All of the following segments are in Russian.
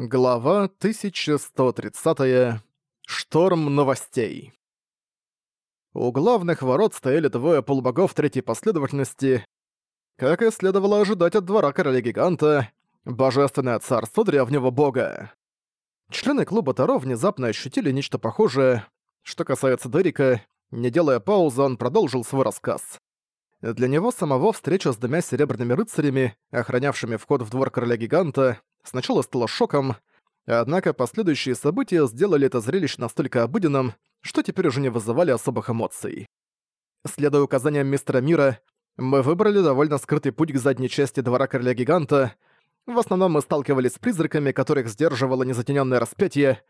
Глава 1130. -я. Шторм новостей. У главных ворот стояли двое полубогов третьей последовательности. Как и следовало ожидать от двора короля-гиганта, божественное царство древнего бога. Члены клуба Таро внезапно ощутили нечто похожее. Что касается Дерика, не делая паузы, он продолжил свой рассказ. Для него самого встреча с двумя серебряными рыцарями, охранявшими вход в двор короля-гиганта, сначала стало шоком, однако последующие события сделали это зрелище настолько обыденным, что теперь уже не вызывали особых эмоций. Следуя указаниям мистера Мира, мы выбрали довольно скрытый путь к задней части двора короля-гиганта. В основном мы сталкивались с призраками, которых сдерживало незатенённое распятие.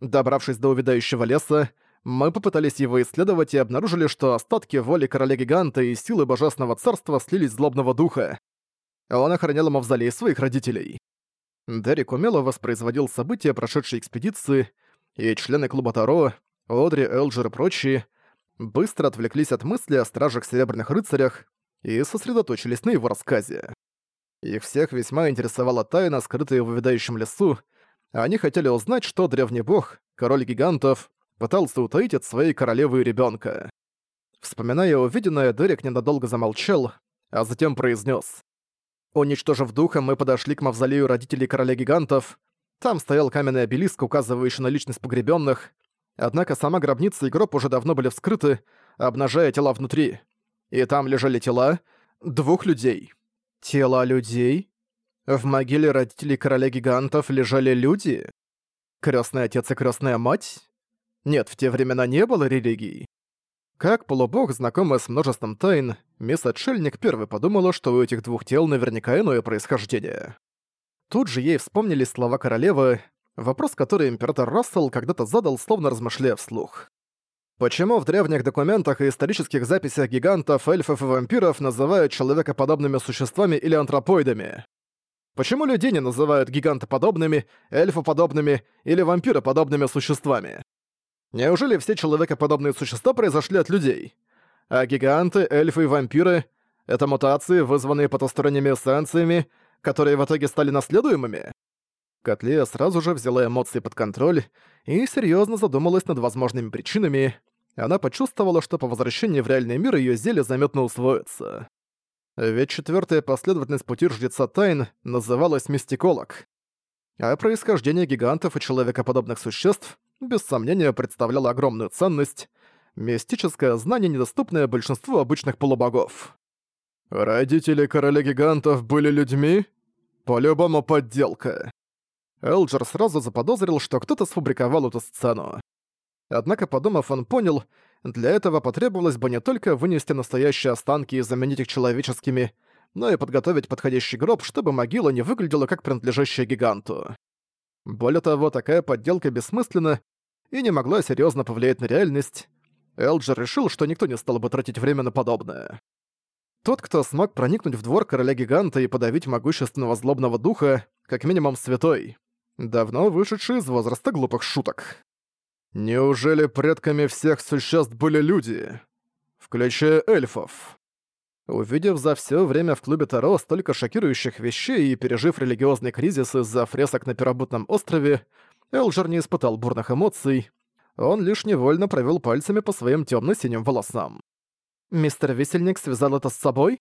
Добравшись до увядающего леса, мы попытались его исследовать и обнаружили, что остатки воли короля-гиганта и силы божественного царства слились злобного духа. Он охранял мавзолей своих родителей. Дерек умело воспроизводил события прошедшей экспедиции, и члены клуба Таро, Одри, Элджер и прочие быстро отвлеклись от мысли о стражах-серебряных рыцарях и сосредоточились на его рассказе. Их всех весьма интересовала тайна, скрытая в увядающем лесу, они хотели узнать, что древний бог, король гигантов, пытался утаить от своей королевы и ребёнка. Вспоминая увиденное, Дерек ненадолго замолчал, а затем произнес: Уничтожив духа, мы подошли к мавзолею родителей короля гигантов. Там стоял каменный обелиск, указывающий на личность погребенных. Однако сама гробница и гроб уже давно были вскрыты, обнажая тела внутри. И там лежали тела двух людей. Тела людей? В могиле родителей короля гигантов лежали люди? Крестный отец и крестная мать? Нет, в те времена не было религии. Как полубог, знакомый с множеством тайн, мисс Отшельник первой подумала, что у этих двух тел наверняка иное происхождение. Тут же ей вспомнились слова королевы, вопрос, который император Рассел когда-то задал, словно размышляя вслух. Почему в древних документах и исторических записях гигантов, эльфов и вампиров называют человекоподобными существами или антропоидами? Почему людей не называют гигантоподобными, эльфоподобными или вампироподобными существами? Неужели все человекоподобные существа произошли от людей? А гиганты, эльфы и вампиры — это мутации, вызванные потусторонними эссенциями, которые в итоге стали наследуемыми? Котлея сразу же взяла эмоции под контроль и серьезно задумалась над возможными причинами. Она почувствовала, что по возвращении в реальный мир ее зелье заметно усвоится. Ведь четвертая последовательность пути жреца тайн называлась мистиколог. А происхождение гигантов и человекоподобных существ без сомнения представляла огромную ценность, мистическое знание, недоступное большинству обычных полубогов. «Родители короля-гигантов были людьми? По-любому подделка». Элджер сразу заподозрил, что кто-то сфабриковал эту сцену. Однако, подумав, он понял, для этого потребовалось бы не только вынести настоящие останки и заменить их человеческими, но и подготовить подходящий гроб, чтобы могила не выглядела как принадлежащая гиганту. Более того, такая подделка бессмысленна и не могла серьезно повлиять на реальность. Элджер решил, что никто не стал бы тратить время на подобное. Тот, кто смог проникнуть в двор короля-гиганта и подавить могущественного злобного духа, как минимум святой, давно вышедший из возраста глупых шуток. Неужели предками всех существ были люди? Включая эльфов. Увидев за все время в клубе Таро столько шокирующих вещей и пережив религиозный кризис из-за фресок на первобытном острове, Элджер не испытал бурных эмоций. Он лишь невольно провел пальцами по своим темно-синим волосам. Мистер Висельник связал это с собой?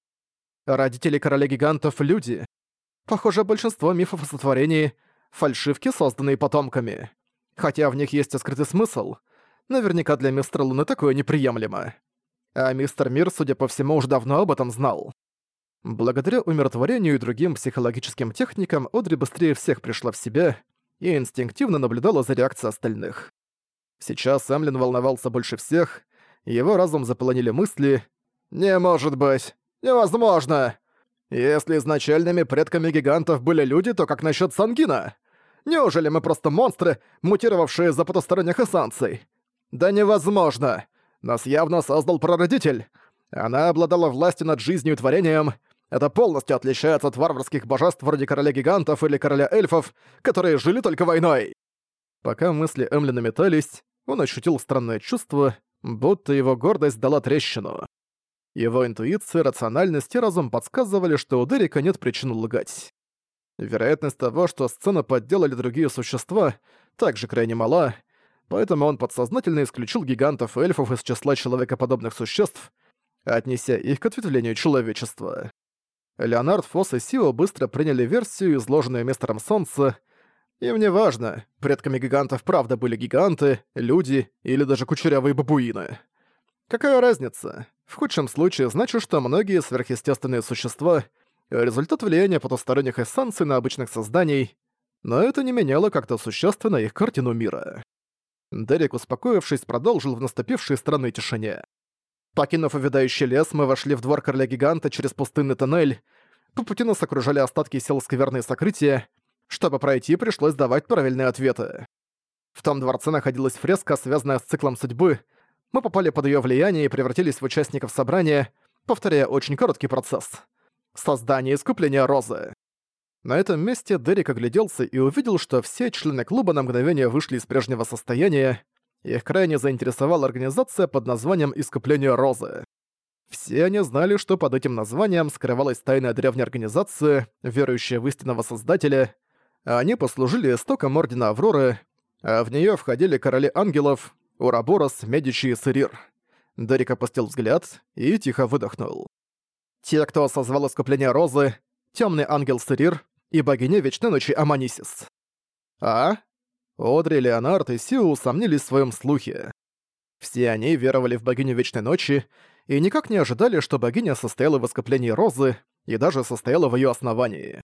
Родители короля гигантов — люди. Похоже, большинство мифов о сотворении — фальшивки, созданные потомками. Хотя в них есть и скрытый смысл. Наверняка для мистера Луны такое неприемлемо а мистер Мир, судя по всему, уже давно об этом знал. Благодаря умиротворению и другим психологическим техникам Одри быстрее всех пришла в себя и инстинктивно наблюдала за реакцией остальных. Сейчас Эмлин волновался больше всех, его разум заполонили мысли «Не может быть! Невозможно! Если изначальными предками гигантов были люди, то как насчет Сангина? Неужели мы просто монстры, мутировавшие за потусторонних эссанций? Да невозможно! Нас явно создал прародитель. Она обладала властью над жизнью и творением. Это полностью отличается от варварских божеств вроде короля гигантов или короля эльфов, которые жили только войной. Пока мысли Эмлина метались, он ощутил странное чувство, будто его гордость дала трещину. Его интуиция, рациональность и разум подсказывали, что у Дерека нет причин лгать. Вероятность того, что сцену подделали другие существа, также крайне мала, поэтому он подсознательно исключил гигантов и эльфов из числа человекоподобных существ, отнеся их к ответвлению человечества. Леонард, Фосс и Сио быстро приняли версию, изложенную мистером Солнца, им не важно, предками гигантов правда были гиганты, люди или даже кучерявые бабуины. Какая разница? В худшем случае значит, что многие сверхъестественные существа — результат влияния потусторонних эссенций на обычных созданий, но это не меняло как-то существенно их картину мира. Дерек, успокоившись, продолжил в наступившей странной тишине. Покинув увядающий лес, мы вошли в двор короля-гиганта через пустынный тоннель. По пути нас окружали остатки сел скверные сокрытия. Чтобы пройти, пришлось давать правильные ответы. В том дворце находилась фреска, связанная с циклом судьбы. Мы попали под ее влияние и превратились в участников собрания, повторяя очень короткий процесс. Создание искупления розы. На этом месте Дерек огляделся и увидел, что все члены клуба на мгновение вышли из прежнего состояния, их крайне заинтересовала организация под названием «Искупление Розы». Все они знали, что под этим названием скрывалась тайная древняя организация, верующая в истинного Создателя, они послужили истоком Ордена Авроры, а в нее входили короли ангелов Ураборос, Медичи и Сырир. Дерек опустил взгляд и тихо выдохнул. Те, кто созвал искупление Розы, темный ангел Сырир, и богиня Вечной Ночи Аманисис. А? Одри, Леонард и Сиу усомнились в своем слухе. Все они веровали в богиню Вечной Ночи и никак не ожидали, что богиня состояла в ископлении Розы и даже состояла в ее основании.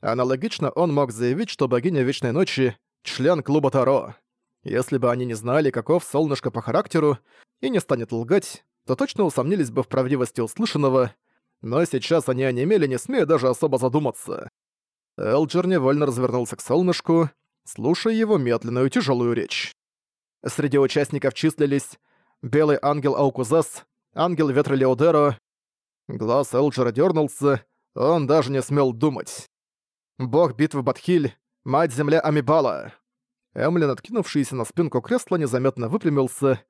Аналогично он мог заявить, что богиня Вечной Ночи — член клуба Таро. Если бы они не знали, каков солнышко по характеру, и не станет лгать, то точно усомнились бы в правдивости услышанного, но сейчас они онемели, не смея даже особо задуматься. Элджер невольно развернулся к солнышку, слушая его медленную тяжелую речь. Среди участников числились Белый Ангел Аукузас, Ангел Ветра Леодеро. Глаз Элджера дернулся, он даже не смел думать. Бог битвы Батхиль, Мать-Земля Амибала. Эмлин, откинувшийся на спинку кресла, незаметно выпрямился.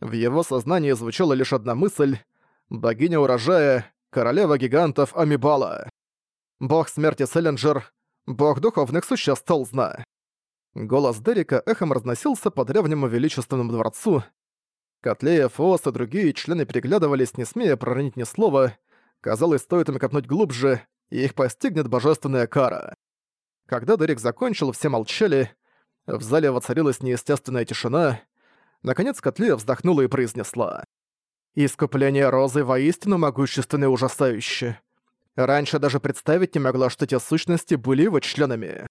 В его сознании звучала лишь одна мысль — богиня урожая, королева гигантов Амибала бог смерти Селлинджер, бог духовных существ Толзна. Голос Дерека эхом разносился по древнему величественному дворцу. Котлеев, Оос и другие члены переглядывались, не смея проронить ни слова. Казалось, стоит им копнуть глубже, и их постигнет божественная кара. Когда Дерек закончил, все молчали. В зале воцарилась неестественная тишина. Наконец Котлея вздохнула и произнесла. «Искупление Розы воистину могущественно и ужасающее." Раньше даже представить не могла, что те сущности были его членами.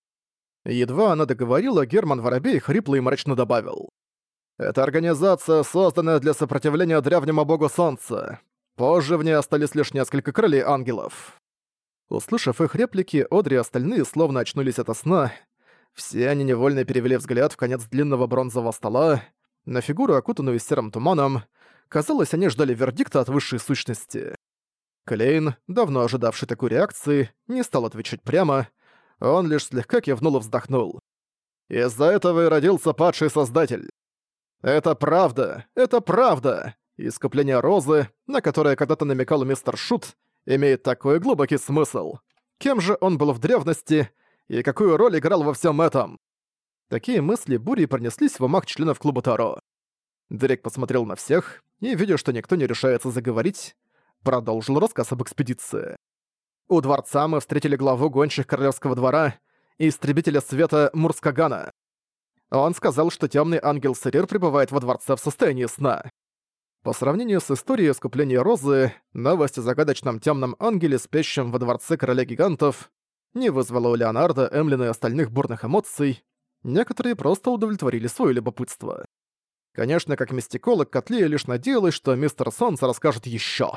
Едва она договорила, Герман Воробей хрипло и мрачно добавил. «Эта организация, созданная для сопротивления древнему богу Солнца. Позже в ней остались лишь несколько крыльев ангелов». Услышав их реплики, Одри и остальные словно очнулись ото сна. Все они невольно перевели взгляд в конец длинного бронзового стола, на фигуру, окутанную серым туманом. Казалось, они ждали вердикта от высшей сущности. Клейн, давно ожидавший такой реакции, не стал отвечать прямо, он лишь слегка кивнул и вздохнул. «Из-за этого и родился падший создатель. Это правда, это правда! Искупление Розы, на которое когда-то намекал мистер Шут, имеет такой глубокий смысл. Кем же он был в древности и какую роль играл во всем этом?» Такие мысли бури пронеслись в умах членов клуба Таро. Дерек посмотрел на всех и, видя, что никто не решается заговорить, продолжил рассказ об экспедиции. У дворца мы встретили главу гончих королевского двора и истребителя света Мурскагана. Он сказал, что темный ангел Сирир пребывает во дворце в состоянии сна. По сравнению с историей искупления Розы, новость о загадочном темном ангеле, спящем во дворце короля гигантов, не вызвала у Леонардо, Эмлина и остальных бурных эмоций, некоторые просто удовлетворили свое любопытство. Конечно, как мистиколог, Котлия лишь надеялась, что мистер Солнце расскажет еще.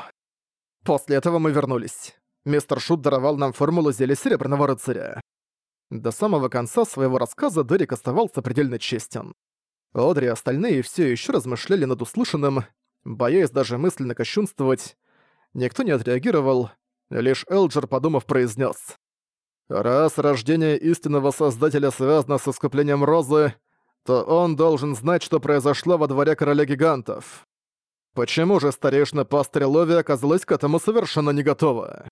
После этого мы вернулись. Мистер Шут даровал нам формулу зелья Серебряного Рыцаря. До самого конца своего рассказа Дерек оставался предельно честен. Одри и остальные все еще размышляли над услышанным, боясь даже мысленно кощунствовать. Никто не отреагировал, лишь Элджер, подумав, произнес: «Раз рождение истинного Создателя связано с искуплением Розы, то он должен знать, что произошло во дворе Короля Гигантов. Почему же старейшина Пастрелови оказалась к этому совершенно не готова?